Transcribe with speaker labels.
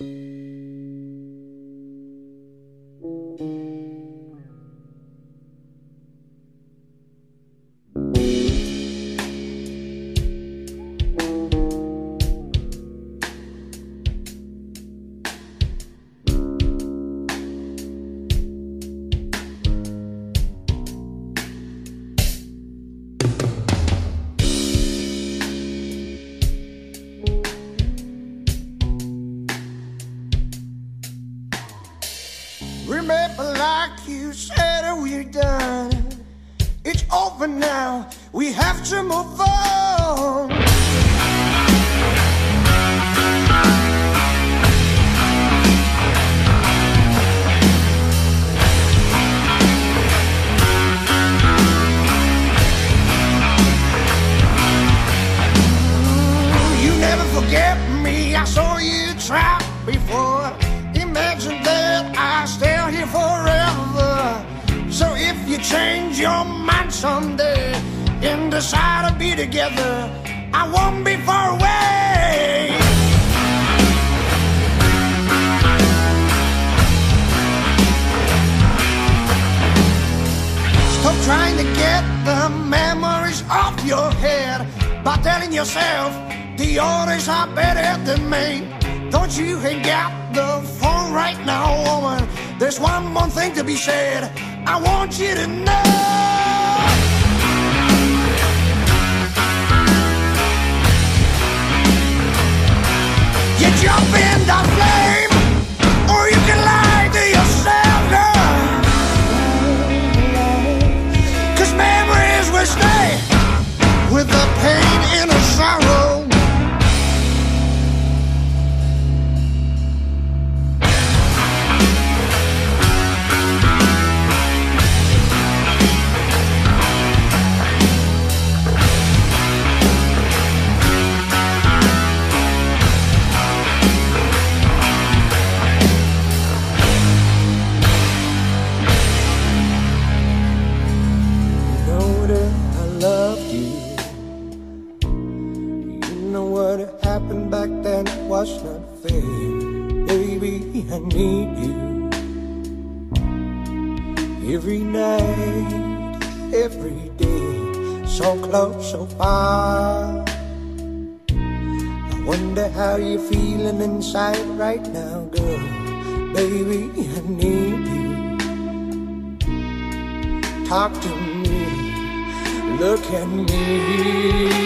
Speaker 1: Música done. It's over now. We have to move on. You never forget me. I saw you try before. Someday and decide to be together, I won't be far away. Stop trying to get the memories off your head by telling yourself the others are better than me. Don't you hang up the phone right now, woman. There's one more thing to be said. I want you to know. Baby, I need you. Every night, every day, so close, so far. I wonder how you're feeling inside right now, girl. Baby, I need you talk to me, look at me.